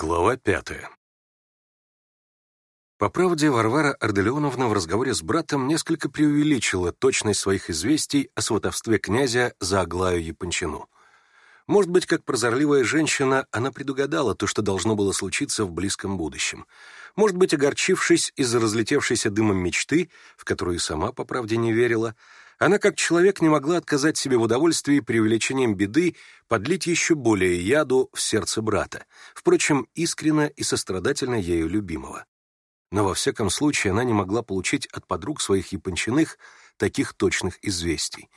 Глава пятая. По правде, Варвара Арделеоновна в разговоре с братом несколько преувеличила точность своих известий о сватовстве князя за Аглаю Япончину. Может быть, как прозорливая женщина, она предугадала то, что должно было случиться в близком будущем. Может быть, огорчившись из-за разлетевшейся дымом мечты, в которую сама, по правде, не верила, она, как человек, не могла отказать себе в удовольствии преувеличением беды подлить еще более яду в сердце брата, впрочем, искренно и сострадательно ею любимого. Но во всяком случае она не могла получить от подруг своих япончиных таких точных известий.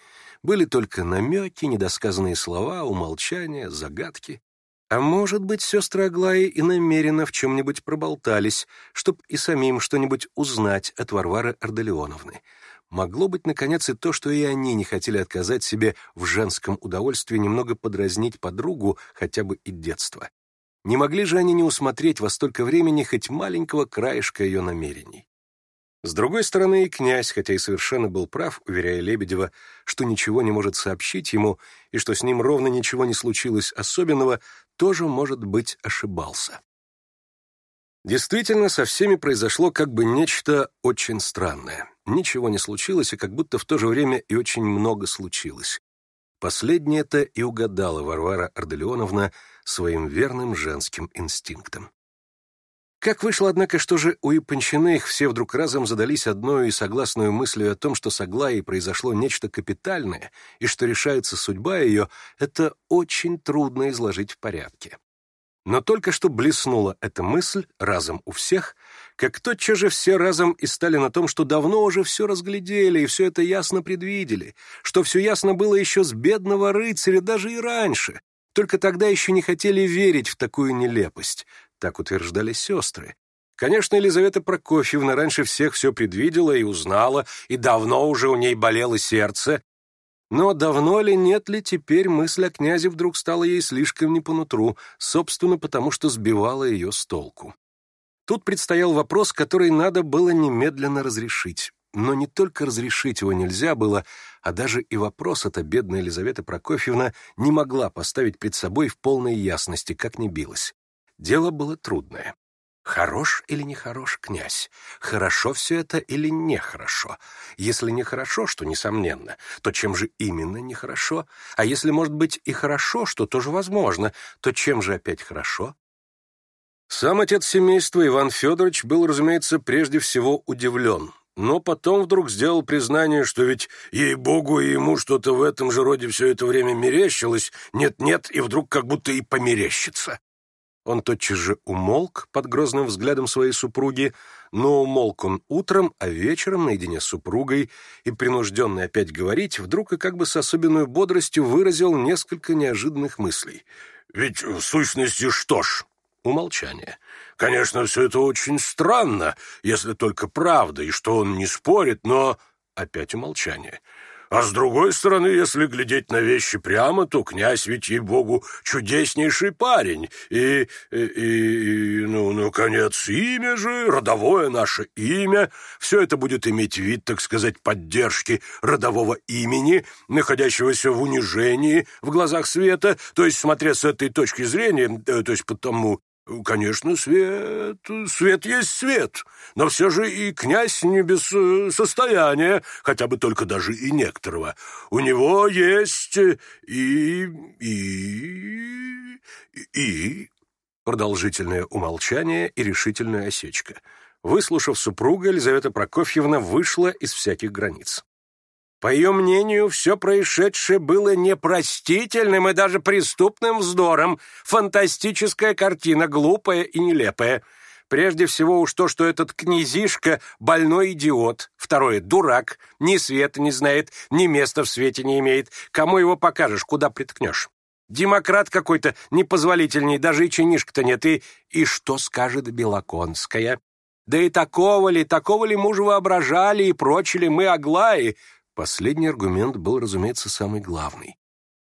Были только намеки, недосказанные слова, умолчания, загадки. А может быть, сестры Аглаи и намеренно в чем-нибудь проболтались, чтоб и самим что-нибудь узнать от Варвары Арделеоновны — Могло быть, наконец, и то, что и они не хотели отказать себе в женском удовольствии немного подразнить подругу хотя бы и детства. Не могли же они не усмотреть во столько времени хоть маленького краешка ее намерений. С другой стороны, и князь, хотя и совершенно был прав, уверяя Лебедева, что ничего не может сообщить ему и что с ним ровно ничего не случилось особенного, тоже, может быть, ошибался. Действительно, со всеми произошло как бы нечто очень странное. Ничего не случилось, и как будто в то же время и очень много случилось. Последнее это и угадала Варвара Арделеоновна своим верным женским инстинктом. Как вышло, однако, что же у Япончиных все вдруг разом задались одной и согласную мыслью о том, что с Аглаей произошло нечто капитальное, и что решается судьба ее, это очень трудно изложить в порядке. Но только что блеснула эта мысль разом у всех — как тотчас же все разом и стали на том, что давно уже все разглядели и все это ясно предвидели, что все ясно было еще с бедного рыцаря даже и раньше, только тогда еще не хотели верить в такую нелепость, так утверждали сестры. Конечно, Елизавета Прокофьевна раньше всех все предвидела и узнала, и давно уже у ней болело сердце. Но давно ли, нет ли, теперь мысль о князе вдруг стала ей слишком не по нутру, собственно, потому что сбивала ее с толку. Тут предстоял вопрос, который надо было немедленно разрешить. Но не только разрешить его нельзя было, а даже и вопрос эта бедная Елизавета Прокофьевна не могла поставить пред собой в полной ясности, как не билась. Дело было трудное. Хорош или нехорош князь? Хорошо все это или нехорошо? Если нехорошо, что несомненно, то чем же именно нехорошо? А если, может быть, и хорошо, что тоже возможно, то чем же опять хорошо? Сам отец семейства Иван Федорович был, разумеется, прежде всего удивлен, но потом вдруг сделал признание, что ведь, ей-богу, и ему что-то в этом же роде все это время мерещилось, нет-нет, и вдруг как будто и померещится. Он тотчас же умолк под грозным взглядом своей супруги, но умолк он утром, а вечером, наедине с супругой, и, принужденный опять говорить, вдруг и как бы с особенной бодростью выразил несколько неожиданных мыслей. «Ведь в сущности что ж?» Умолчание. Конечно, все это очень странно, если только правда, и что он не спорит, но... Опять умолчание. А с другой стороны, если глядеть на вещи прямо, то князь ведь, ей-богу, чудеснейший парень. И, и, и, ну, наконец, имя же, родовое наше имя, все это будет иметь вид, так сказать, поддержки родового имени, находящегося в унижении в глазах света, то есть, смотря с этой точки зрения, э, то есть потому, Конечно, свет, свет есть свет, но все же и князь не без состояния, хотя бы только даже и некоторого. У него есть и... и... и... Продолжительное умолчание и решительная осечка. Выслушав супруга, Елизавета Прокофьевна вышла из всяких границ. По ее мнению, все происшедшее было непростительным и даже преступным вздором, фантастическая картина, глупая и нелепая. Прежде всего уж то, что этот князишка — больной идиот, второе — дурак, ни света не знает, ни места в свете не имеет, кому его покажешь, куда приткнешь. Демократ какой-то непозволительный, даже и чинишка-то нет, и... И что скажет Белоконская? Да и такого ли, такого ли мужа воображали и прочили мы Аглаи, Последний аргумент был, разумеется, самый главный.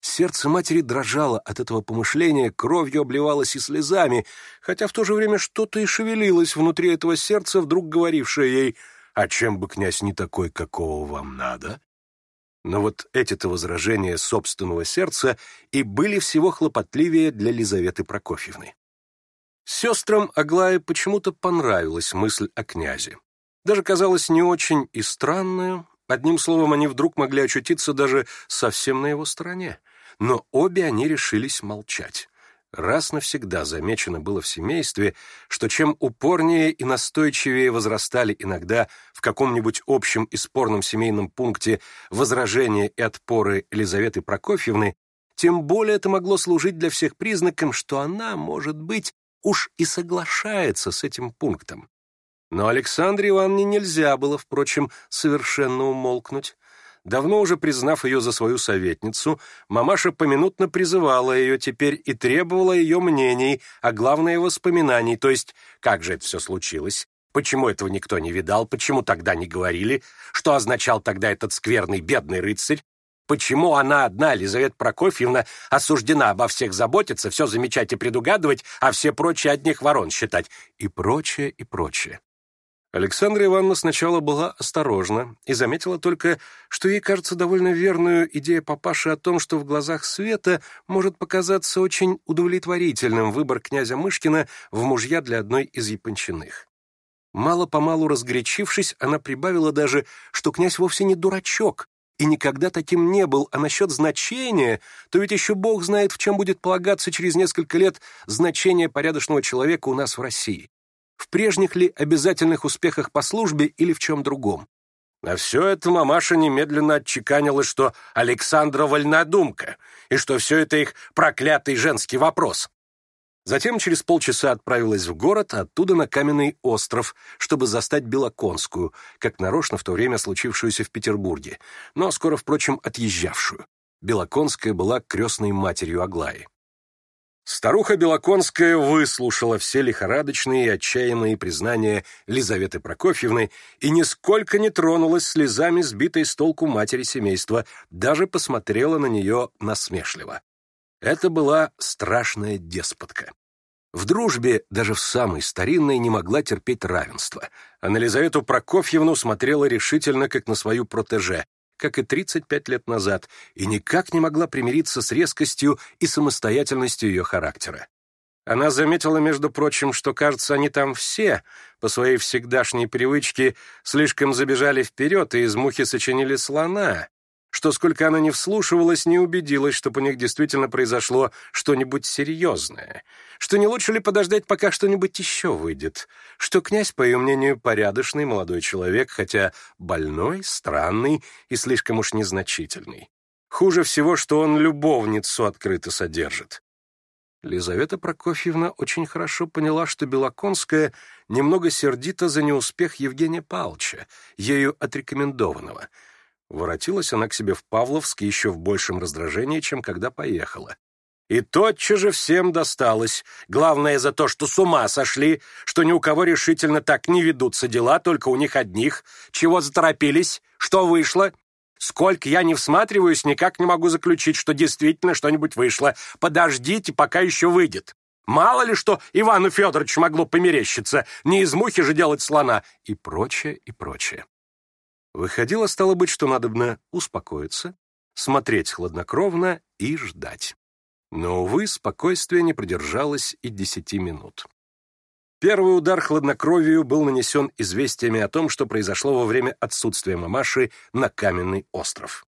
Сердце матери дрожало от этого помышления, кровью обливалось и слезами, хотя в то же время что-то и шевелилось внутри этого сердца, вдруг говорившее ей «А чем бы князь не такой, какого вам надо?» Но вот эти-то возражения собственного сердца и были всего хлопотливее для Лизаветы Прокофьевны. Сестрам Аглае почему-то понравилась мысль о князе. Даже казалось не очень и странная, Одним словом, они вдруг могли очутиться даже совсем на его стороне. Но обе они решились молчать. Раз навсегда замечено было в семействе, что чем упорнее и настойчивее возрастали иногда в каком-нибудь общем и спорном семейном пункте возражения и отпоры Елизаветы Прокофьевны, тем более это могло служить для всех признаком, что она, может быть, уж и соглашается с этим пунктом. Но Александре Ивановне нельзя было, впрочем, совершенно умолкнуть. Давно уже признав ее за свою советницу, мамаша поминутно призывала ее теперь и требовала ее мнений, а главное — воспоминаний, то есть как же это все случилось, почему этого никто не видал, почему тогда не говорили, что означал тогда этот скверный бедный рыцарь, почему она одна, Лизавета Прокофьевна, осуждена обо всех заботиться, все замечать и предугадывать, а все прочие одних ворон считать, и прочее, и прочее. Александра Ивановна сначала была осторожна и заметила только, что ей кажется довольно верную идея папаши о том, что в глазах Света может показаться очень удовлетворительным выбор князя Мышкина в мужья для одной из япончиных. Мало-помалу разгорячившись, она прибавила даже, что князь вовсе не дурачок и никогда таким не был, а насчет значения, то ведь еще бог знает, в чем будет полагаться через несколько лет значение порядочного человека у нас в России в прежних ли обязательных успехах по службе или в чем другом. На все это мамаша немедленно отчеканила, что Александра вольнодумка, и что все это их проклятый женский вопрос. Затем через полчаса отправилась в город, оттуда на каменный остров, чтобы застать Белоконскую, как нарочно в то время случившуюся в Петербурге, но скоро, впрочем, отъезжавшую. Белоконская была крестной матерью Аглаи. Старуха Белоконская выслушала все лихорадочные и отчаянные признания Лизаветы Прокофьевны и нисколько не тронулась слезами сбитой с толку матери семейства, даже посмотрела на нее насмешливо. Это была страшная деспотка. В дружбе, даже в самой старинной, не могла терпеть равенство, а на Лизавету Прокофьевну смотрела решительно, как на свою протеже, как и 35 лет назад, и никак не могла примириться с резкостью и самостоятельностью ее характера. Она заметила, между прочим, что, кажется, они там все, по своей всегдашней привычке, слишком забежали вперед и из мухи сочинили слона, что сколько она не вслушивалась, не убедилась, чтобы у них действительно произошло что-нибудь серьезное, что не лучше ли подождать, пока что-нибудь еще выйдет, что князь, по ее мнению, порядочный молодой человек, хотя больной, странный и слишком уж незначительный. Хуже всего, что он любовницу открыто содержит. Лизавета Прокофьевна очень хорошо поняла, что Белоконская немного сердита за неуспех Евгения Павловича, ею отрекомендованного — Воротилась она к себе в Павловск еще в большем раздражении, чем когда поехала. И тотчас же всем досталось. Главное за то, что с ума сошли, что ни у кого решительно так не ведутся дела, только у них одних. Чего заторопились? Что вышло? Сколько я не всматриваюсь, никак не могу заключить, что действительно что-нибудь вышло. Подождите, пока еще выйдет. Мало ли что Ивану Федоровичу могло померещиться, не из мухи же делать слона, и прочее, и прочее. Выходило, стало быть, что надобно успокоиться, смотреть хладнокровно и ждать. Но, увы, спокойствие не продержалось и десяти минут. Первый удар хладнокровию был нанесен известиями о том, что произошло во время отсутствия мамаши на Каменный остров.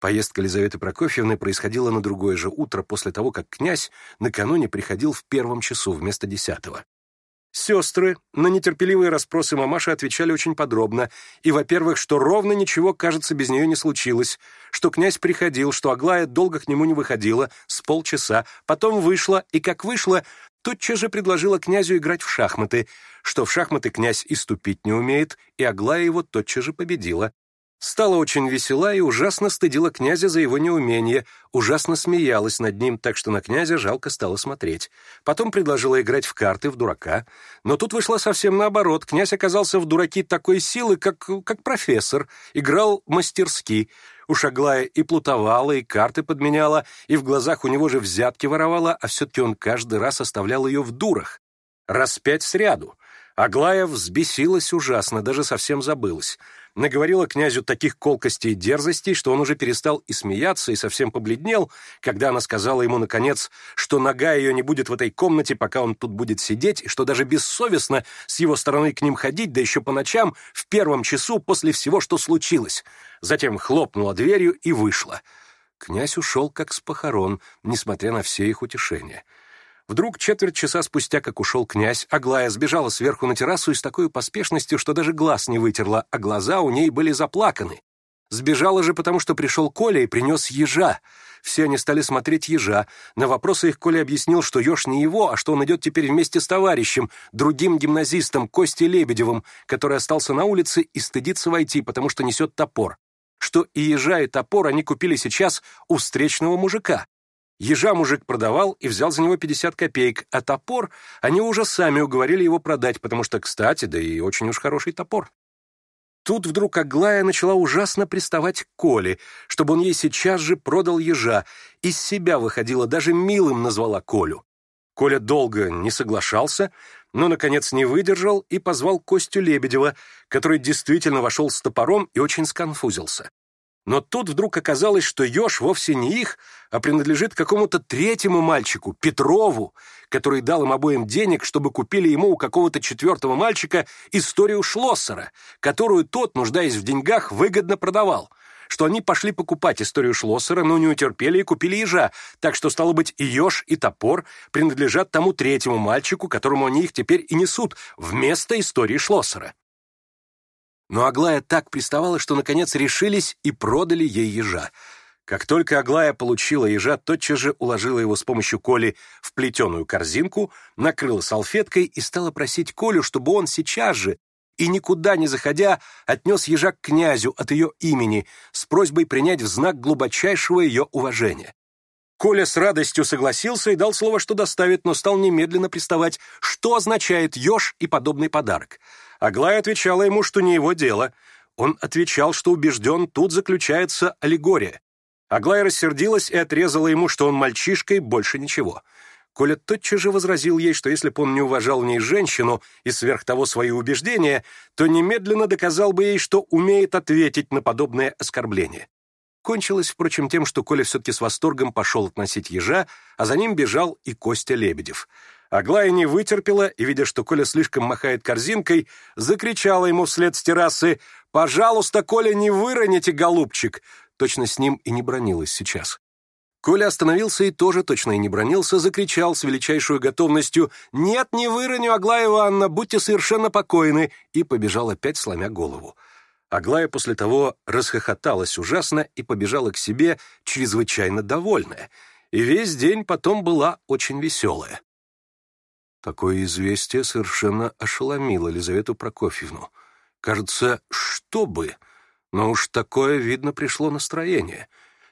Поездка Лизаветы Прокофьевны происходила на другое же утро после того, как князь накануне приходил в первом часу вместо десятого. Сестры на нетерпеливые расспросы мамаши отвечали очень подробно, и, во-первых, что ровно ничего, кажется, без нее не случилось, что князь приходил, что Аглая долго к нему не выходила, с полчаса, потом вышла, и как вышла, тотчас же предложила князю играть в шахматы, что в шахматы князь и ступить не умеет, и Аглая его тотчас же победила. Стала очень весела и ужасно стыдила князя за его неумение, ужасно смеялась над ним, так что на князя жалко стало смотреть. Потом предложила играть в карты, в дурака. Но тут вышло совсем наоборот. Князь оказался в дураке такой силы, как, как профессор. Играл мастерски. ушаглая и плутовала, и карты подменяла, и в глазах у него же взятки воровала, а все-таки он каждый раз оставлял ее в дурах. Раз пять сряду. Аглая взбесилась ужасно, даже совсем забылась наговорила князю таких колкостей и дерзостей, что он уже перестал и смеяться, и совсем побледнел, когда она сказала ему, наконец, что нога ее не будет в этой комнате, пока он тут будет сидеть, и что даже бессовестно с его стороны к ним ходить, да еще по ночам, в первом часу после всего, что случилось. Затем хлопнула дверью и вышла. Князь ушел как с похорон, несмотря на все их утешения. Вдруг четверть часа спустя, как ушел князь, Аглая сбежала сверху на террасу и с такой поспешностью, что даже глаз не вытерла, а глаза у ней были заплаканы. Сбежала же, потому что пришел Коля и принес ежа. Все они стали смотреть ежа. На вопросы их Коля объяснил, что еж не его, а что он идет теперь вместе с товарищем, другим гимназистом, Костей Лебедевым, который остался на улице и стыдится войти, потому что несет топор. Что и ежа, и топор они купили сейчас у встречного мужика. Ежа мужик продавал и взял за него 50 копеек, а топор они уже сами уговорили его продать, потому что, кстати, да и очень уж хороший топор. Тут вдруг Аглая начала ужасно приставать к Коле, чтобы он ей сейчас же продал ежа. Из себя выходила, даже милым назвала Колю. Коля долго не соглашался, но, наконец, не выдержал и позвал Костю Лебедева, который действительно вошел с топором и очень сконфузился. Но тут вдруг оказалось, что Ёж вовсе не их, а принадлежит какому-то третьему мальчику, Петрову, который дал им обоим денег, чтобы купили ему у какого-то четвертого мальчика историю Шлоссера, которую тот, нуждаясь в деньгах, выгодно продавал – что они пошли покупать историю Шлоссера, но не утерпели и купили ежа, так что, стало быть, и еж, и топор принадлежат тому третьему мальчику, которому они их теперь и несут, вместо истории Шлоссера. Но Аглая так приставала, что наконец решились и продали ей ежа. Как только Аглая получила ежа, тотчас же уложила его с помощью Коли в плетеную корзинку, накрыла салфеткой и стала просить Колю, чтобы он сейчас же и никуда не заходя отнес ежа к князю от ее имени с просьбой принять в знак глубочайшего ее уважения. Коля с радостью согласился и дал слово, что доставит, но стал немедленно приставать, что означает еж и подобный подарок — Аглая отвечала ему, что не его дело. Он отвечал, что убежден, тут заключается аллегория. Аглая рассердилась и отрезала ему, что он мальчишка и больше ничего. Коля тотчас же возразил ей, что если бы он не уважал в ней женщину и сверх того свои убеждения, то немедленно доказал бы ей, что умеет ответить на подобное оскорбление. Кончилось, впрочем, тем, что Коля все-таки с восторгом пошел относить ежа, а за ним бежал и Костя Лебедев — Аглая не вытерпела и, видя, что Коля слишком махает корзинкой, закричала ему вслед с террасы «Пожалуйста, Коля, не выроните, голубчик!» Точно с ним и не бронилась сейчас. Коля остановился и тоже точно и не бронился, закричал с величайшей готовностью «Нет, не выроню, Аглая Ивановна, будьте совершенно покойны!» и побежал опять, сломя голову. Аглая после того расхохоталась ужасно и побежала к себе чрезвычайно довольная. И весь день потом была очень веселая. Такое известие совершенно ошеломило Лизавету Прокофьевну. Кажется, что бы, но уж такое, видно, пришло настроение.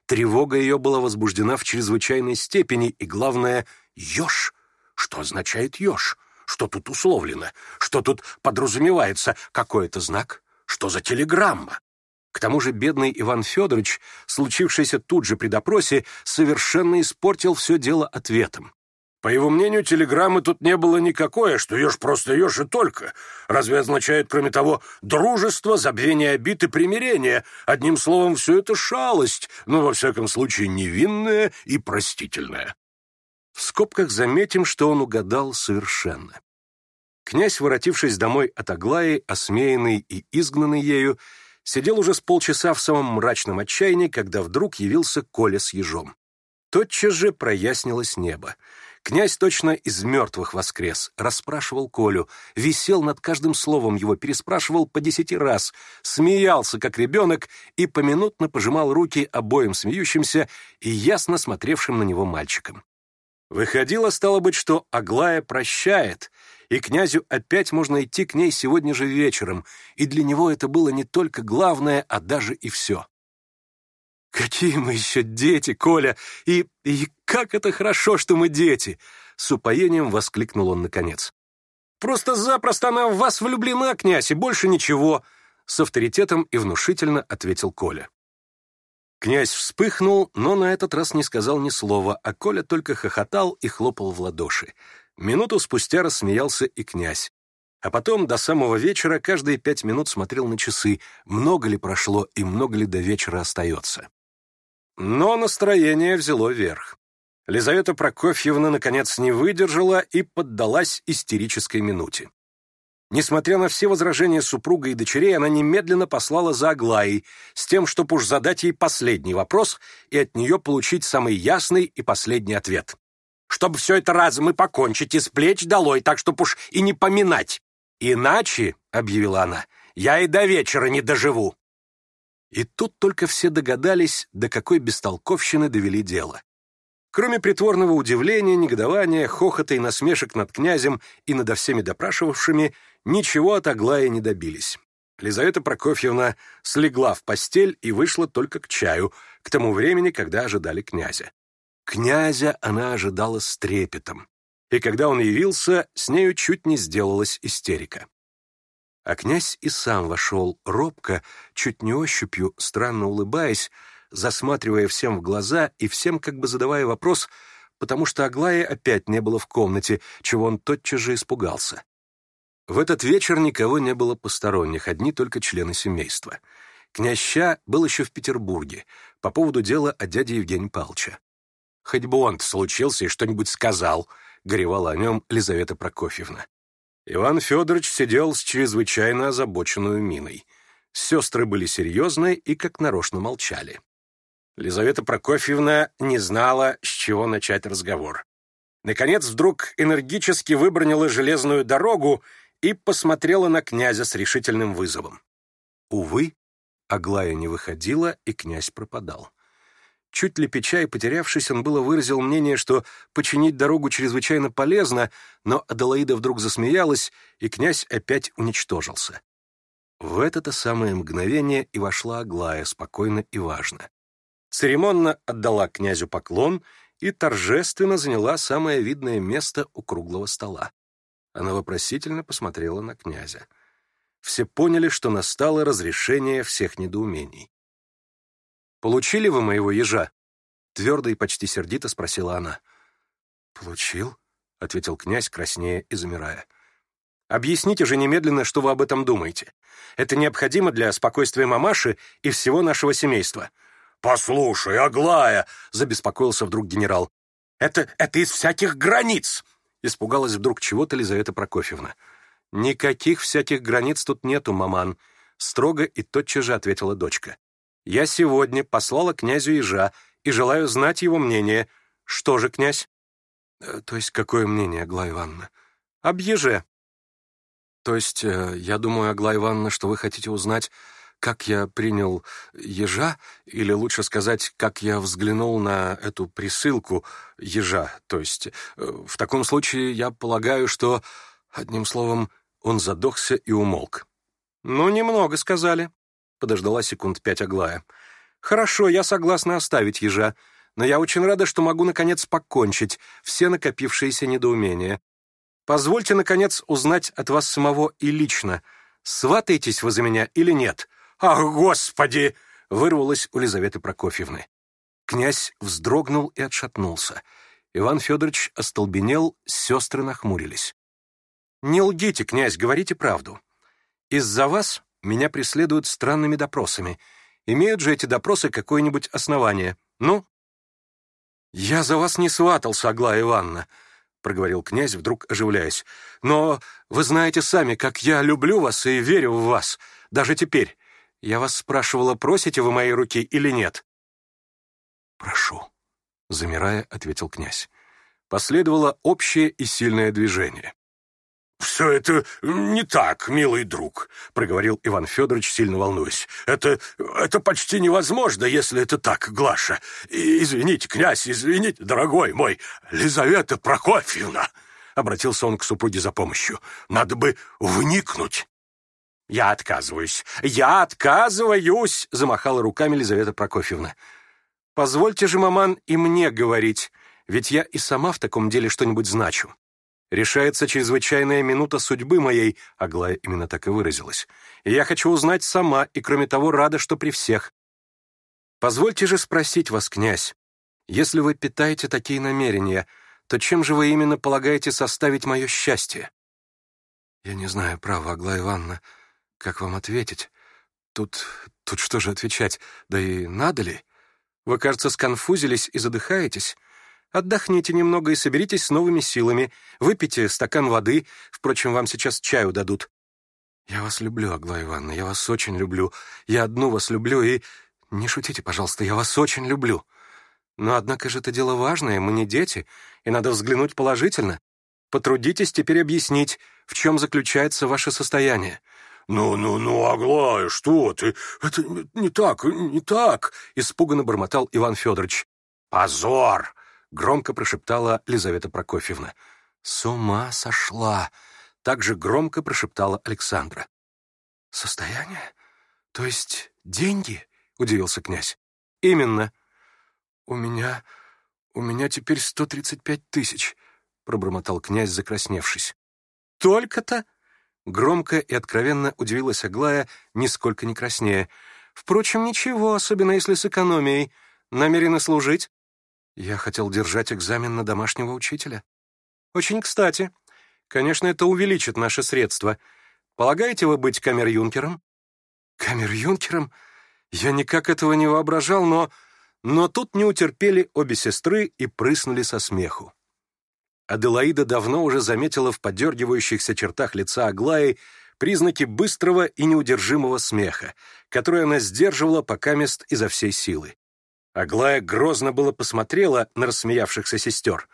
Тревога ее была возбуждена в чрезвычайной степени, и главное — еж. Что означает еж? Что тут условлено? Что тут подразумевается? Какой это знак? Что за телеграмма? К тому же бедный Иван Федорович, случившийся тут же при допросе, совершенно испортил все дело ответом. По его мнению, телеграммы тут не было никакое, а что ешь просто ешь и только. Разве означает, кроме того, дружество, забвение обид и примирение? Одним словом, все это шалость, но, во всяком случае, невинная и простительная. В скобках заметим, что он угадал совершенно. Князь, воротившись домой от Аглаи, осмеянный и изгнанный ею, сидел уже с полчаса в самом мрачном отчаянии, когда вдруг явился Коля с ежом. Тотчас же прояснилось небо. Князь точно из мертвых воскрес, расспрашивал Колю, висел над каждым словом его, переспрашивал по десяти раз, смеялся, как ребенок, и поминутно пожимал руки обоим смеющимся и ясно смотревшим на него мальчикам. Выходило, стало быть, что Аглая прощает, и князю опять можно идти к ней сегодня же вечером, и для него это было не только главное, а даже и все. «Какие мы еще дети, Коля! И, и как это хорошо, что мы дети!» С упоением воскликнул он наконец. «Просто-запросто она в вас влюблена, князь, и больше ничего!» С авторитетом и внушительно ответил Коля. Князь вспыхнул, но на этот раз не сказал ни слова, а Коля только хохотал и хлопал в ладоши. Минуту спустя рассмеялся и князь. А потом до самого вечера каждые пять минут смотрел на часы, много ли прошло и много ли до вечера остается. Но настроение взяло верх. Лизавета Прокофьевна наконец не выдержала и поддалась истерической минуте. Несмотря на все возражения супруга и дочерей, она немедленно послала за Аглаей с тем, чтобы уж задать ей последний вопрос и от нее получить самый ясный и последний ответ. «Чтобы все это разом и покончить, из плеч долой, так чтоб уж и не поминать. Иначе, — объявила она, — я и до вечера не доживу». И тут только все догадались, до какой бестолковщины довели дело. Кроме притворного удивления, негодования, хохота и насмешек над князем и надо всеми допрашивавшими, ничего от Аглая не добились. Лизавета Прокофьевна слегла в постель и вышла только к чаю, к тому времени, когда ожидали князя. Князя она ожидала с трепетом, и когда он явился, с нею чуть не сделалась истерика. А князь и сам вошел робко, чуть не ощупью, странно улыбаясь, засматривая всем в глаза и всем как бы задавая вопрос, потому что Аглая опять не было в комнате, чего он тотчас же испугался. В этот вечер никого не было посторонних, одни только члены семейства. Княща был еще в Петербурге по поводу дела о дяде Евгения Палча. «Хоть бы он случился и что-нибудь сказал», — горевала о нем Лизавета Прокофьевна. Иван Федорович сидел с чрезвычайно озабоченной миной. Сестры были серьезны и как нарочно молчали. Лизавета Прокофьевна не знала, с чего начать разговор. Наконец, вдруг энергически выбронила железную дорогу и посмотрела на князя с решительным вызовом. Увы, Аглая не выходила, и князь пропадал. Чуть лепеча и потерявшись, он было выразил мнение, что починить дорогу чрезвычайно полезно, но Аделаида вдруг засмеялась, и князь опять уничтожился. В это-то самое мгновение и вошла Аглая, спокойно и важно церемонно отдала князю поклон и торжественно заняла самое видное место у круглого стола. Она вопросительно посмотрела на князя. Все поняли, что настало разрешение всех недоумений. «Получили вы моего ежа?» — твердо и почти сердито спросила она. «Получил?» — ответил князь, краснея и замирая. «Объясните же немедленно, что вы об этом думаете. Это необходимо для спокойствия мамаши и всего нашего семейства», «Послушай, Аглая!» — забеспокоился вдруг генерал. «Это, это из всяких границ!» — испугалась вдруг чего-то Лизавета Прокофьевна. «Никаких всяких границ тут нету, маман!» — строго и тотчас же ответила дочка. «Я сегодня послала князю ежа и желаю знать его мнение. Что же, князь?» э, «То есть какое мнение, Аглая Ивановна?» «Об еже». «То есть, э, я думаю, Аглая Ивановна, что вы хотите узнать, как я принял ежа, или лучше сказать, как я взглянул на эту присылку ежа, то есть э, в таком случае я полагаю, что, одним словом, он задохся и умолк. «Ну, немного сказали», — подождала секунд пять Аглая. «Хорошо, я согласна оставить ежа, но я очень рада, что могу, наконец, покончить все накопившиеся недоумения. Позвольте, наконец, узнать от вас самого и лично, сватаетесь вы за меня или нет?» «Ах, Господи!» — вырвалось у Лизаветы Прокофьевны. Князь вздрогнул и отшатнулся. Иван Федорович остолбенел, сестры нахмурились. «Не лгите, князь, говорите правду. Из-за вас меня преследуют странными допросами. Имеют же эти допросы какое-нибудь основание. Ну?» «Я за вас не сватался, Аглая Ивановна», — проговорил князь, вдруг оживляясь. «Но вы знаете сами, как я люблю вас и верю в вас, даже теперь. Я вас спрашивала, просите вы мои руки или нет?» «Прошу», — замирая, ответил князь. Последовало общее и сильное движение. «Все это не так, милый друг», — проговорил Иван Федорович, сильно волнуясь. «Это, это почти невозможно, если это так, Глаша. Извините, князь, извините, дорогой мой, Лизавета Прокофьевна!» Обратился он к супруге за помощью. «Надо бы вникнуть!» Я отказываюсь. Я отказываюсь, замахала руками Елизавета Прокофьевна. Позвольте же, маман, и мне говорить, ведь я и сама в таком деле что-нибудь значу. Решается чрезвычайная минута судьбы моей, Аглая именно так и выразилась. И я хочу узнать сама, и кроме того рада, что при всех. Позвольте же спросить вас, князь, если вы питаете такие намерения, то чем же вы именно полагаете составить мое счастье? Я не знаю, права Аглая Ивановна, как вам ответить? Тут... тут что же отвечать? Да и надо ли? Вы, кажется, сконфузились и задыхаетесь. Отдохните немного и соберитесь с новыми силами. Выпейте стакан воды. Впрочем, вам сейчас чаю дадут. Я вас люблю, Аглая Ивановна, я вас очень люблю. Я одну вас люблю и... Не шутите, пожалуйста, я вас очень люблю. Но однако же это дело важное, мы не дети, и надо взглянуть положительно. Потрудитесь теперь объяснить, в чем заключается ваше состояние. «Ну, ну, ну, Аглая, что ты? Это не так, не так!» — испуганно бормотал Иван Федорович. «Позор!» — громко прошептала Лизавета Прокофьевна. «С ума сошла!» — также громко прошептала Александра. «Состояние? То есть деньги?» — удивился князь. «Именно». «У меня... у меня теперь сто тридцать пять тысяч», — пробормотал князь, закрасневшись. «Только-то?» Громко и откровенно удивилась Аглая, нисколько не краснея. «Впрочем, ничего, особенно если с экономией. Намерена служить?» «Я хотел держать экзамен на домашнего учителя». «Очень кстати. Конечно, это увеличит наши средства. Полагаете вы быть камер-юнкером?» «Камер-юнкером? Я никак этого не воображал, но...» Но тут не утерпели обе сестры и прыснули со смеху. Аделаида давно уже заметила в подергивающихся чертах лица Аглаи признаки быстрого и неудержимого смеха, который она сдерживала пока мест изо всей силы. Аглая грозно было посмотрела на рассмеявшихся сестер,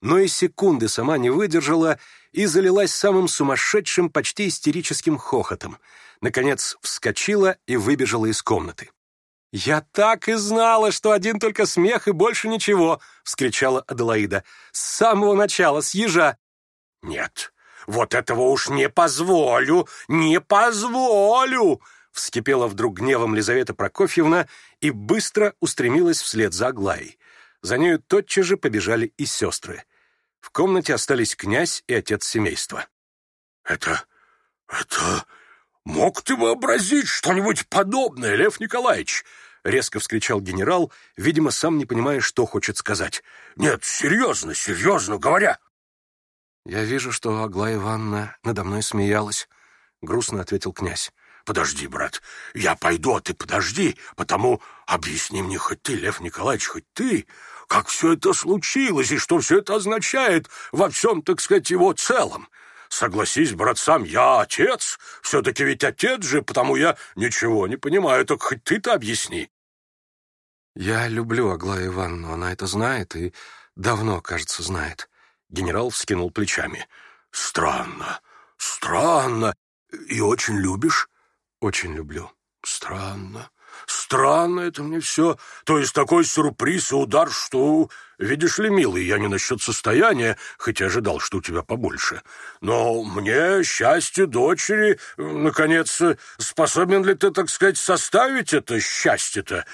но и секунды сама не выдержала и залилась самым сумасшедшим, почти истерическим хохотом. Наконец вскочила и выбежала из комнаты. «Я так и знала, что один только смех и больше ничего!» — вскричала Аделаида. «С самого начала, с ежа!» «Нет, вот этого уж не позволю, не позволю!» Вскипела вдруг гневом Лизавета Прокофьевна и быстро устремилась вслед за Аглаей. За нею тотчас же побежали и сестры. В комнате остались князь и отец семейства. «Это... это...» «Мог ты вообразить что-нибудь подобное, Лев Николаевич?» резко вскричал генерал, видимо, сам не понимая, что хочет сказать. Нет, серьезно, серьезно говоря. Я вижу, что Аглая Ивановна надо мной смеялась, грустно ответил князь. Подожди, брат, я пойду, а ты подожди, потому объясни мне хоть ты, Лев Николаевич, хоть ты, как все это случилось и что все это означает во всем, так сказать, его целом. Согласись, брат, сам я отец. Все-таки ведь отец же, потому я ничего не понимаю. Так хоть ты-то объясни. Я люблю Аглаю Ивановну, она это знает и давно, кажется, знает. Генерал вскинул плечами. Странно, странно. И очень любишь? Очень люблю. Странно. Странно это мне все. То есть такой сюрприз и удар, что... Видишь ли, милый, я не насчет состояния, хотя ожидал, что у тебя побольше. Но мне, счастье дочери, наконец, э, способен ли ты, так сказать, составить это счастье-то?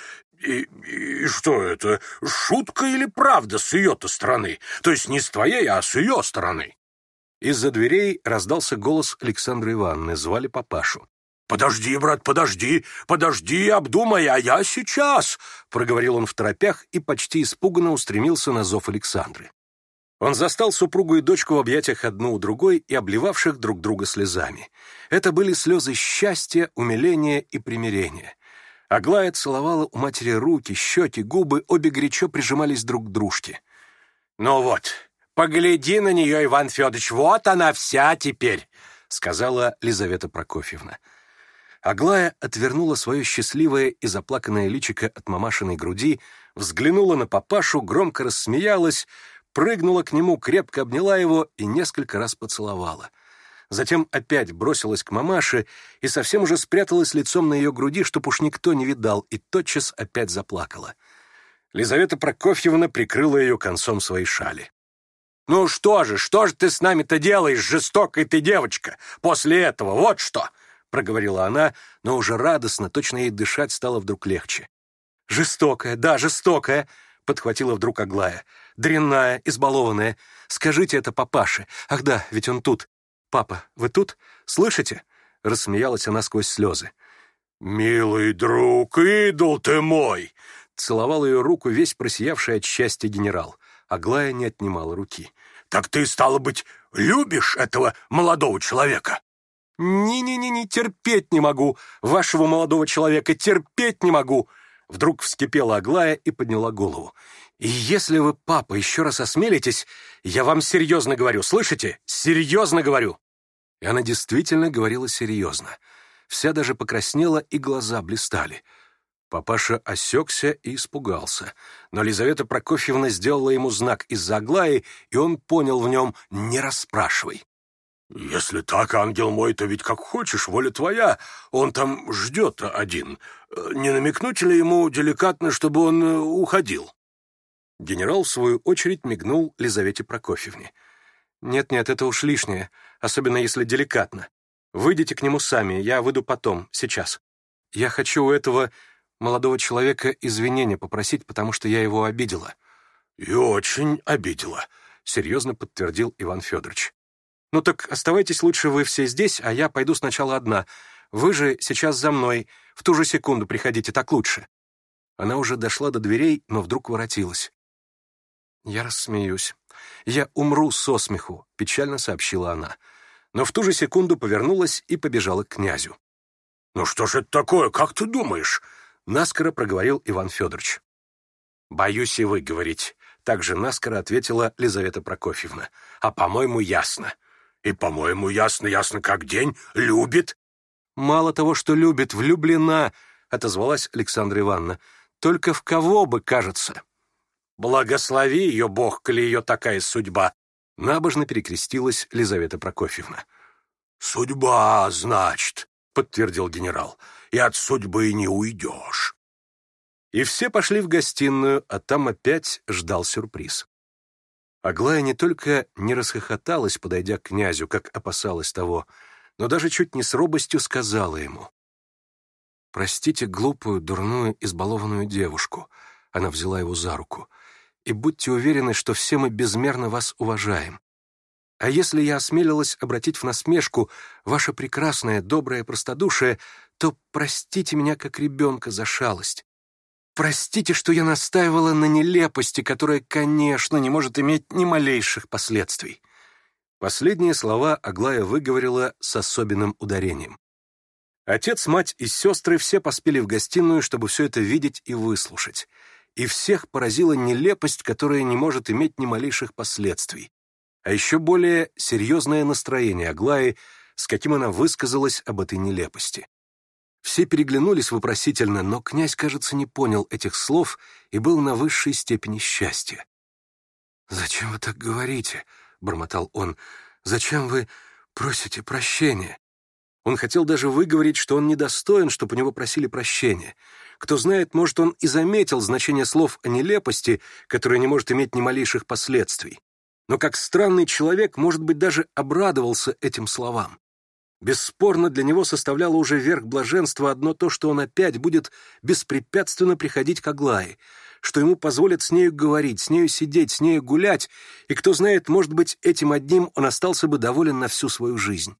И, и что это, шутка или правда с ее-то стороны? То есть не с твоей, а с ее стороны?» Из-за дверей раздался голос Александра Ивановны, звали папашу. «Подожди, брат, подожди, подожди, обдумай, а я сейчас!» Проговорил он в торопях и почти испуганно устремился на зов Александры. Он застал супругу и дочку в объятиях одну у другой и обливавших друг друга слезами. Это были слезы счастья, умиления и примирения. Аглая целовала у матери руки, щеки, губы, обе горячо прижимались друг к дружке. «Ну вот, погляди на нее, Иван Федорович, вот она вся теперь!» — сказала Лизавета Прокофьевна. Аглая отвернула свое счастливое и заплаканное личико от мамашиной груди, взглянула на папашу, громко рассмеялась, прыгнула к нему, крепко обняла его и несколько раз поцеловала — Затем опять бросилась к мамаше и совсем уже спряталась лицом на ее груди, чтоб уж никто не видал, и тотчас опять заплакала. Лизавета Прокофьевна прикрыла ее концом своей шали. «Ну что же, что же ты с нами-то делаешь, жестокая ты девочка, после этого, вот что!» — проговорила она, но уже радостно, точно ей дышать стало вдруг легче. «Жестокая, да, жестокая!» — подхватила вдруг Аглая. «Дрянная, избалованная. Скажите это папаше. Ах да, ведь он тут. «Папа, вы тут? Слышите?» — рассмеялась она сквозь слезы. «Милый друг, идол ты мой!» — целовал ее руку весь просиявший от счастья генерал. Аглая не отнимала руки. «Так ты, стало быть, любишь этого молодого человека?» «Не-не-не, терпеть не могу! Вашего молодого человека терпеть не могу!» Вдруг вскипела Аглая и подняла голову. «И если вы, папа, еще раз осмелитесь, я вам серьезно говорю, слышите? Серьезно говорю!» И она действительно говорила серьезно. Вся даже покраснела, и глаза блистали. Папаша осекся и испугался, но Лизавета Прокофьевна сделала ему знак из-за Аглаи, и он понял в нем «не расспрашивай». «Если так, ангел мой, то ведь как хочешь, воля твоя. Он там ждет один. Не намекнуть ли ему деликатно, чтобы он э, уходил?» Генерал, в свою очередь, мигнул Лизавете Прокофьевне. Нет-нет, это уж лишнее, особенно если деликатно. Выйдите к нему сами, я выйду потом, сейчас. Я хочу у этого молодого человека извинения попросить, потому что я его обидела». «И очень обидела», — серьезно подтвердил Иван Федорович. «Ну так оставайтесь лучше вы все здесь, а я пойду сначала одна. Вы же сейчас за мной. В ту же секунду приходите, так лучше». Она уже дошла до дверей, но вдруг воротилась. Я рассмеюсь. Я умру со смеху, печально сообщила она. Но в ту же секунду повернулась и побежала к князю. «Ну что ж это такое, как ты думаешь?» Наскоро проговорил Иван Федорович. «Боюсь и выговорить, также наскоро ответила Лизавета Прокофьевна. «А, по-моему, ясно». «И, по-моему, ясно, ясно как день. Любит». «Мало того, что любит, влюблена», — отозвалась Александра Ивановна. «Только в кого бы, кажется». Благослови ее Бог, коли ее такая судьба!» Набожно перекрестилась Лизавета Прокофьевна. «Судьба, значит», — подтвердил генерал, — «и от судьбы не уйдешь». И все пошли в гостиную, а там опять ждал сюрприз. Аглая не только не расхохоталась, подойдя к князю, как опасалась того, но даже чуть не с робостью сказала ему. «Простите глупую, дурную, избалованную девушку». Она взяла его за руку — и будьте уверены, что все мы безмерно вас уважаем. А если я осмелилась обратить в насмешку ваше прекрасное, доброе простодушие, то простите меня как ребенка за шалость. Простите, что я настаивала на нелепости, которая, конечно, не может иметь ни малейших последствий». Последние слова Аглая выговорила с особенным ударением. Отец, мать и сестры все поспели в гостиную, чтобы все это видеть и выслушать и всех поразила нелепость, которая не может иметь ни малейших последствий. А еще более серьезное настроение Аглаи, с каким она высказалась об этой нелепости. Все переглянулись вопросительно, но князь, кажется, не понял этих слов и был на высшей степени счастья. «Зачем вы так говорите?» — бормотал он. «Зачем вы просите прощения? Он хотел даже выговорить, что он недостоин, чтобы у него просили прощения. Кто знает, может, он и заметил значение слов о нелепости, которое не может иметь ни малейших последствий. Но как странный человек, может быть, даже обрадовался этим словам. Бесспорно, для него составляло уже верх блаженства одно то, что он опять будет беспрепятственно приходить к Аглае, что ему позволят с нею говорить, с нею сидеть, с нею гулять, и, кто знает, может быть, этим одним он остался бы доволен на всю свою жизнь.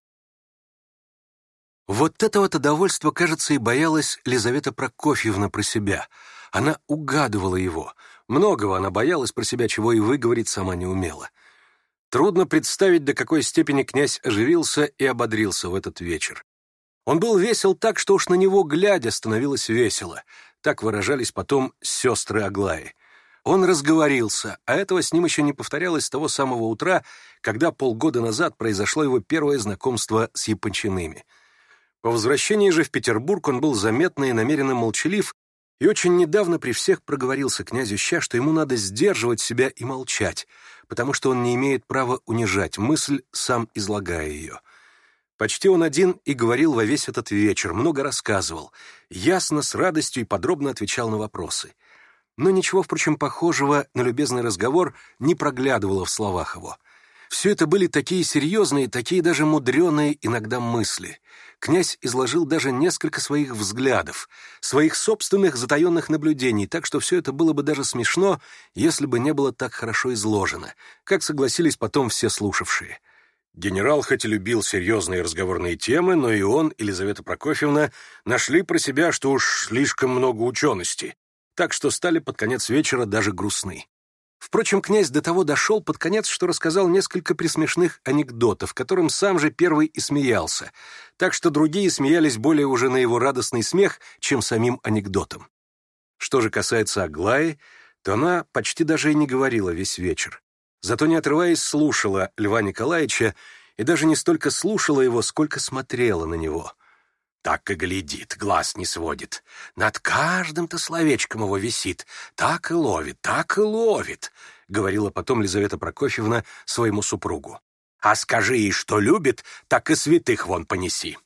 Вот этого-то довольства, кажется, и боялась Лизавета Прокофьевна про себя. Она угадывала его. Многого она боялась про себя, чего и выговорить сама не умела. Трудно представить, до какой степени князь оживился и ободрился в этот вечер. Он был весел так, что уж на него глядя становилось весело. Так выражались потом сестры Аглаи. Он разговорился, а этого с ним еще не повторялось с того самого утра, когда полгода назад произошло его первое знакомство с япончиными — по возвращении же в Петербург он был заметно и намеренно молчалив и очень недавно при всех проговорился князю Ща, что ему надо сдерживать себя и молчать, потому что он не имеет права унижать мысль, сам излагая ее. Почти он один и говорил во весь этот вечер, много рассказывал, ясно, с радостью и подробно отвечал на вопросы. Но ничего, впрочем, похожего на любезный разговор не проглядывало в словах его. Все это были такие серьезные, такие даже мудреные иногда мысли. Князь изложил даже несколько своих взглядов, своих собственных затаенных наблюдений, так что все это было бы даже смешно, если бы не было так хорошо изложено, как согласились потом все слушавшие. Генерал хоть и любил серьезные разговорные темы, но и он, Елизавета Прокофьевна, нашли про себя, что уж слишком много учености, так что стали под конец вечера даже грустны. Впрочем, князь до того дошел под конец, что рассказал несколько присмешных анекдотов, которым сам же первый и смеялся, так что другие смеялись более уже на его радостный смех, чем самим анекдотом. Что же касается Аглаи, то она почти даже и не говорила весь вечер. Зато, не отрываясь, слушала Льва Николаевича, и даже не столько слушала его, сколько смотрела на него — так и глядит, глаз не сводит. Над каждым-то словечком его висит, так и ловит, так и ловит», — говорила потом Лизавета Прокофьевна своему супругу. «А скажи ей, что любит, так и святых вон понеси».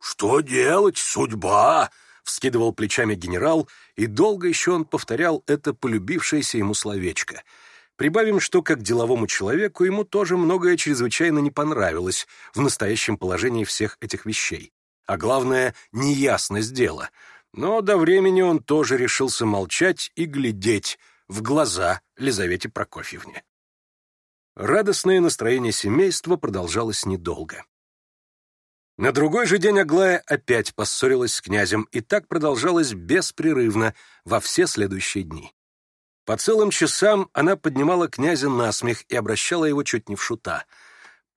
«Что делать, судьба?» — вскидывал плечами генерал, и долго еще он повторял это полюбившееся ему словечко — Прибавим, что как деловому человеку ему тоже многое чрезвычайно не понравилось в настоящем положении всех этих вещей а главное, неясность дела. Но до времени он тоже решился молчать и глядеть в глаза Лизавете Прокофьевне. Радостное настроение семейства продолжалось недолго. На другой же день Аглая опять поссорилась с князем, и так продолжалось беспрерывно во все следующие дни. По целым часам она поднимала князя на смех и обращала его чуть не в шута —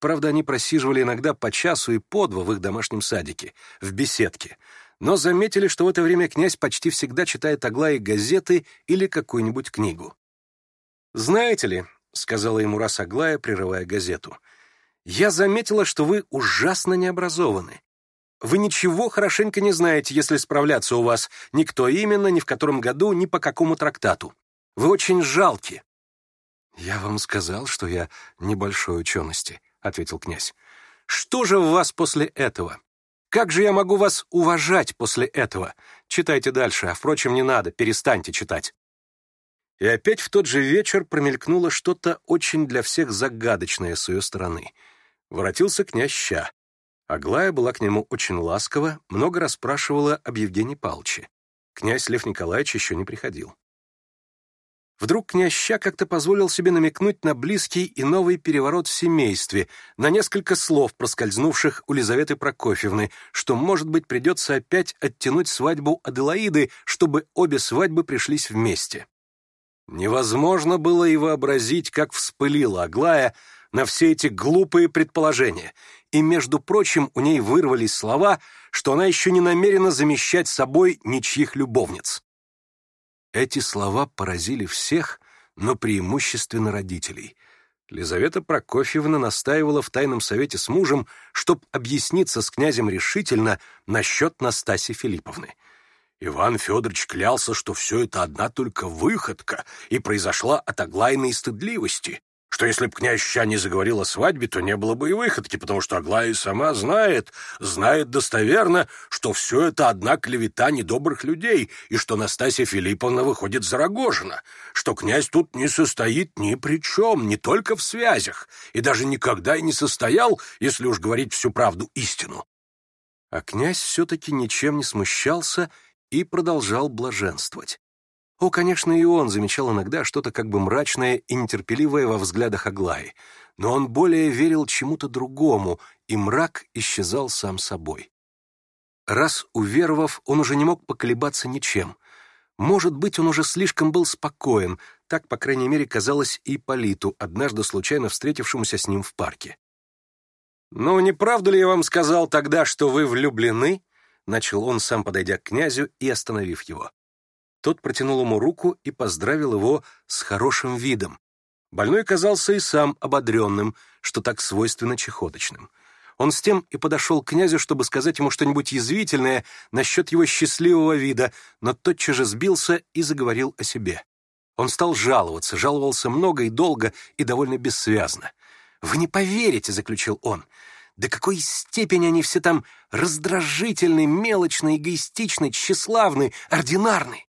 Правда, они просиживали иногда по часу и по два в их домашнем садике, в беседке. Но заметили, что в это время князь почти всегда читает Аглае газеты или какую-нибудь книгу. «Знаете ли», — сказала ему раз Аглая, прерывая газету, «я заметила, что вы ужасно необразованы. Вы ничего хорошенько не знаете, если справляться у вас ни кто именно, ни в котором году, ни по какому трактату. Вы очень жалки». «Я вам сказал, что я небольшой учености», ответил князь. «Что же в вас после этого? Как же я могу вас уважать после этого? Читайте дальше, а, впрочем, не надо, перестаньте читать». И опять в тот же вечер промелькнуло что-то очень для всех загадочное с ее стороны. Воротился князь Ща. Аглая была к нему очень ласкова, много расспрашивала об Евгении Павловиче. Князь Лев Николаевич еще не приходил. Вдруг княща как-то позволил себе намекнуть на близкий и новый переворот в семействе, на несколько слов, проскользнувших у Лизаветы Прокофьевны, что, может быть, придется опять оттянуть свадьбу Аделаиды, чтобы обе свадьбы пришлись вместе. Невозможно было и вообразить, как вспылила Аглая на все эти глупые предположения, и, между прочим, у ней вырвались слова, что она еще не намерена замещать собой ничьих любовниц. Эти слова поразили всех, но преимущественно родителей. Лизавета Прокофьевна настаивала в тайном совете с мужем, чтобы объясниться с князем решительно насчет Настаси Филипповны. Иван Федорович клялся, что все это одна только выходка и произошла от оглайной стыдливости что если бы князь Ща не заговорил о свадьбе, то не было бы и выходки, потому что Аглая сама знает, знает достоверно, что все это одна клевета недобрых людей, и что Настасья Филипповна выходит за Рогожина, что князь тут не состоит ни при чем, не только в связях, и даже никогда и не состоял, если уж говорить всю правду истину. А князь все-таки ничем не смущался и продолжал блаженствовать. О, конечно, и он замечал иногда что-то как бы мрачное и нетерпеливое во взглядах Аглаи, но он более верил чему-то другому, и мрак исчезал сам собой. Раз уверовав, он уже не мог поколебаться ничем. Может быть, он уже слишком был спокоен, так, по крайней мере, казалось и Политу, однажды случайно встретившемуся с ним в парке. «Ну, не правда ли я вам сказал тогда, что вы влюблены?» Начал он, сам подойдя к князю и остановив его. Тот протянул ему руку и поздравил его с хорошим видом. Больной казался и сам ободренным, что так свойственно чехоточным. Он с тем и подошел к князю, чтобы сказать ему что-нибудь язвительное насчет его счастливого вида, но тотчас же сбился и заговорил о себе. Он стал жаловаться, жаловался много и долго, и довольно бессвязно. «Вы не поверите», — заключил он, — «до какой степени они все там раздражительны, мелочны, эгоистичны, тщеславны, ординарны!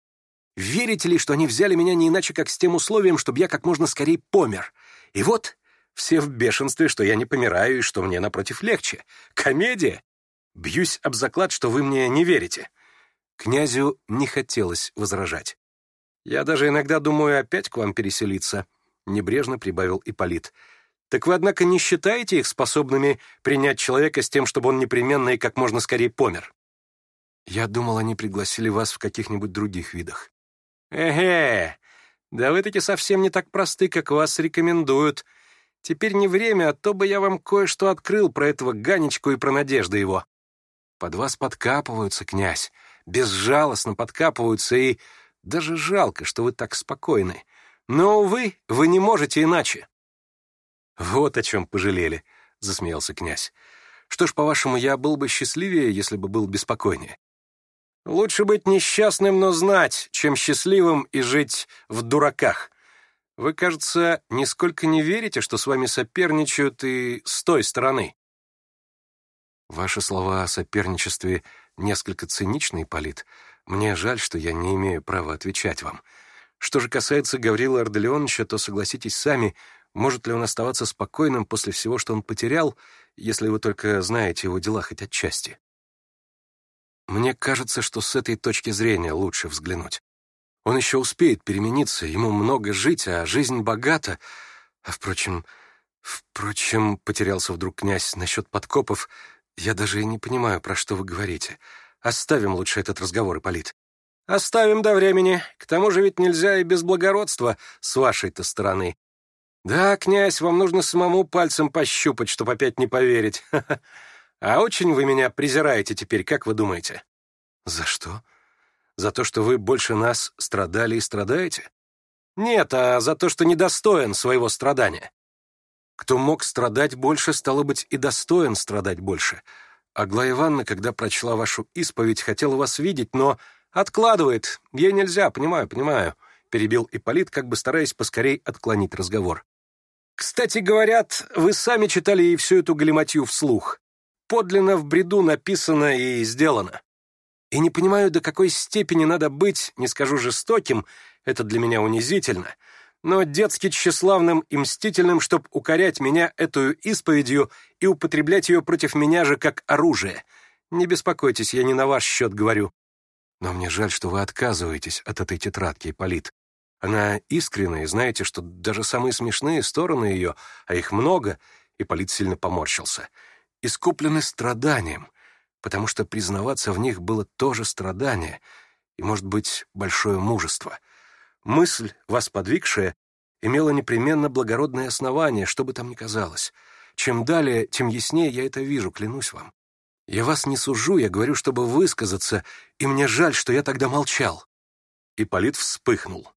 Верите ли, что они взяли меня не иначе, как с тем условием, чтобы я как можно скорее помер? И вот все в бешенстве, что я не помираю и что мне, напротив, легче. Комедия! Бьюсь об заклад, что вы мне не верите». Князю не хотелось возражать. «Я даже иногда думаю опять к вам переселиться», — небрежно прибавил Ипполит. «Так вы, однако, не считаете их способными принять человека с тем, чтобы он непременно и как можно скорее помер?» «Я думал, они пригласили вас в каких-нибудь других видах». Эге, да вы таки совсем не так просты, как вас рекомендуют. Теперь не время, а то бы я вам кое-что открыл про этого Ганечку и про надежды его. Под вас подкапываются, князь, безжалостно подкапываются, и даже жалко, что вы так спокойны. Но, увы, вы не можете иначе. Вот о чем пожалели, — засмеялся князь. Что ж, по-вашему, я был бы счастливее, если бы был беспокойнее. Лучше быть несчастным, но знать, чем счастливым и жить в дураках. Вы, кажется, нисколько не верите, что с вами соперничают и с той стороны. Ваши слова о соперничестве несколько циничны, Полит. Мне жаль, что я не имею права отвечать вам. Что же касается Гаврила Арделеоновича, то согласитесь сами, может ли он оставаться спокойным после всего, что он потерял, если вы только знаете его дела хоть отчасти. Мне кажется, что с этой точки зрения лучше взглянуть. Он еще успеет перемениться, ему много жить, а жизнь богата. А впрочем, впрочем, потерялся вдруг князь насчет подкопов. Я даже и не понимаю, про что вы говорите. Оставим лучше этот разговор, Ипполит. Оставим до времени. К тому же ведь нельзя и без благородства с вашей-то стороны. Да, князь, вам нужно самому пальцем пощупать, чтобы опять не поверить. А очень вы меня презираете теперь, как вы думаете? За что? За то, что вы больше нас страдали и страдаете? Нет, а за то, что недостоин своего страдания. Кто мог страдать больше, стало быть, и достоин страдать больше. Аглая Ивановна, когда прочла вашу исповедь, хотела вас видеть, но откладывает. Ей нельзя, понимаю, понимаю, — перебил Ипполит, как бы стараясь поскорей отклонить разговор. Кстати, говорят, вы сами читали ей всю эту галиматью вслух подлинно в бреду написано и сделано. И не понимаю, до какой степени надо быть, не скажу жестоким, это для меня унизительно, но детски тщеславным и мстительным, чтобы укорять меня эту исповедью и употреблять ее против меня же как оружие. Не беспокойтесь, я не на ваш счет говорю. Но мне жаль, что вы отказываетесь от этой тетрадки, Полит. Она искренна, и знаете, что даже самые смешные стороны ее, а их много, и Полит сильно поморщился — искуплены страданием, потому что признаваться в них было тоже страдание и, может быть, большое мужество. Мысль, вас подвигшая, имела непременно благородное основание, что бы там ни казалось. Чем далее, тем яснее я это вижу, клянусь вам. Я вас не сужу, я говорю, чтобы высказаться, и мне жаль, что я тогда молчал». И Полит вспыхнул.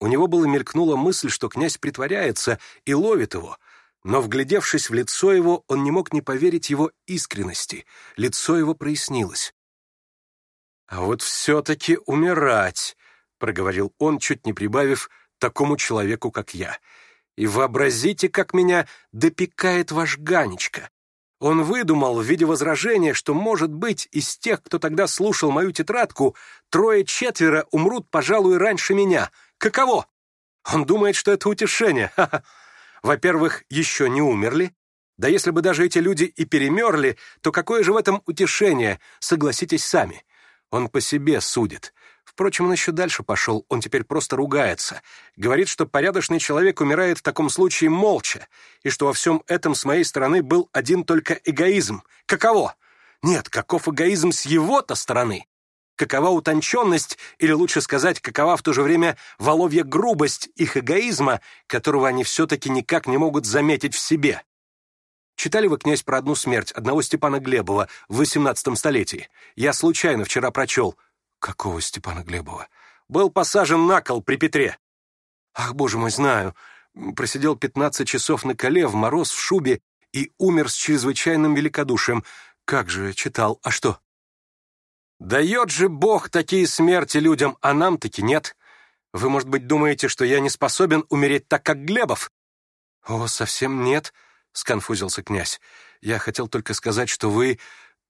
У него было мелькнула мысль, что князь притворяется и ловит его — но, вглядевшись в лицо его, он не мог не поверить его искренности. Лицо его прояснилось. «А вот все-таки умирать», — проговорил он, чуть не прибавив, «такому человеку, как я. И вообразите, как меня допекает ваш Ганечка. Он выдумал в виде возражения, что, может быть, из тех, кто тогда слушал мою тетрадку, трое-четверо умрут, пожалуй, раньше меня. Каково? Он думает, что это утешение. Ха-ха!» во-первых, еще не умерли, да если бы даже эти люди и перемерли, то какое же в этом утешение, согласитесь сами. Он по себе судит. Впрочем, он еще дальше пошел, он теперь просто ругается. Говорит, что порядочный человек умирает в таком случае молча, и что во всем этом с моей стороны был один только эгоизм. Каково? Нет, каков эгоизм с его-то стороны? какова утонченность, или лучше сказать, какова в то же время воловья грубость их эгоизма, которого они все-таки никак не могут заметить в себе. Читали вы, князь, про одну смерть одного Степана Глебова в XVIII столетии? Я случайно вчера прочел. Какого Степана Глебова? Был посажен на кол при Петре. Ах, боже мой, знаю. Просидел 15 часов на коле в мороз в шубе и умер с чрезвычайным великодушием. Как же, читал, а что? Дает же Бог такие смерти людям, а нам таки нет. Вы, может быть, думаете, что я не способен умереть так, как Глебов? О, совсем нет, сконфузился князь. Я хотел только сказать, что вы...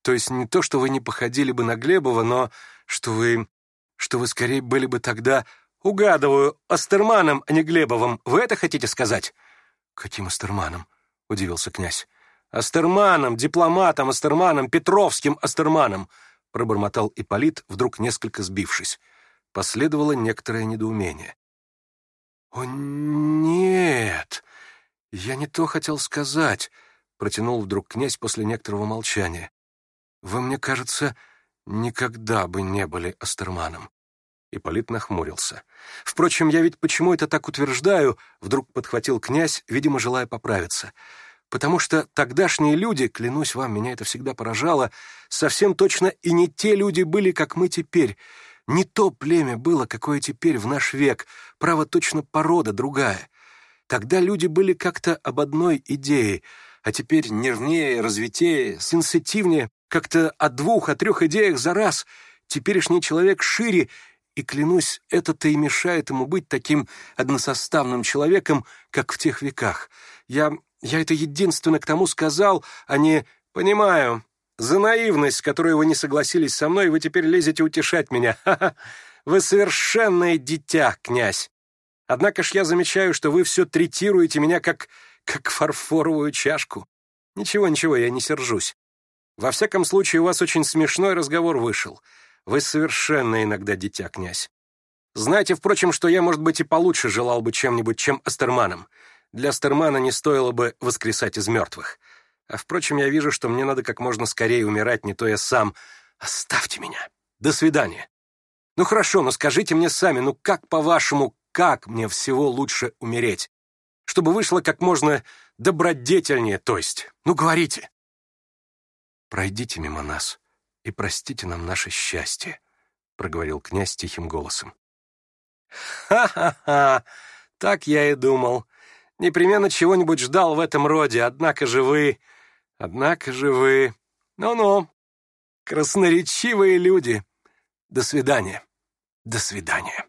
То есть не то, что вы не походили бы на Глебова, но что вы... что вы скорее были бы тогда... Угадываю, Астерманом, а не Глебовым. Вы это хотите сказать? Каким Астерманом? — удивился князь. «Астерманом, дипломатом Астерманом, Петровским Астерманом пробормотал Иполит, вдруг несколько сбившись. Последовало некоторое недоумение. «О, нет! Я не то хотел сказать!» — протянул вдруг князь после некоторого молчания. «Вы, мне кажется, никогда бы не были Астерманом». Иполит нахмурился. «Впрочем, я ведь почему это так утверждаю?» — вдруг подхватил князь, видимо, желая поправиться. «Впрочем, потому что тогдашние люди, клянусь вам, меня это всегда поражало, совсем точно и не те люди были, как мы теперь. Не то племя было, какое теперь в наш век, право точно порода другая. Тогда люди были как-то об одной идее, а теперь нервнее, развитее, сенситивнее, как-то о двух, о трех идеях за раз. Теперешний человек шире, и, клянусь, это-то и мешает ему быть таким односоставным человеком, как в тех веках. Я я это единственно к тому сказал, а не «понимаю». За наивность, с которой вы не согласились со мной, вы теперь лезете утешать меня. Ха-ха! Вы совершенное дитя, князь! Однако ж я замечаю, что вы все третируете меня как... как фарфоровую чашку. Ничего, ничего, я не сержусь. Во всяком случае, у вас очень смешной разговор вышел. Вы совершенно иногда дитя, князь. Знаете, впрочем, что я, может быть, и получше желал бы чем-нибудь, чем Астерманом. Для Стермана не стоило бы воскресать из мертвых. А впрочем, я вижу, что мне надо как можно скорее умирать, не то я сам. Оставьте меня. До свидания. Ну хорошо, но скажите мне сами, ну как по-вашему, как мне всего лучше умереть? Чтобы вышло как можно добродетельнее, то есть. Ну говорите. Пройдите мимо нас и простите нам наше счастье, проговорил князь тихим голосом. Ха-ха-ха, так я и думал непременно чего-нибудь ждал в этом роде, однако же вы... Однако же вы... Ну-ну, красноречивые люди. До свидания. До свидания.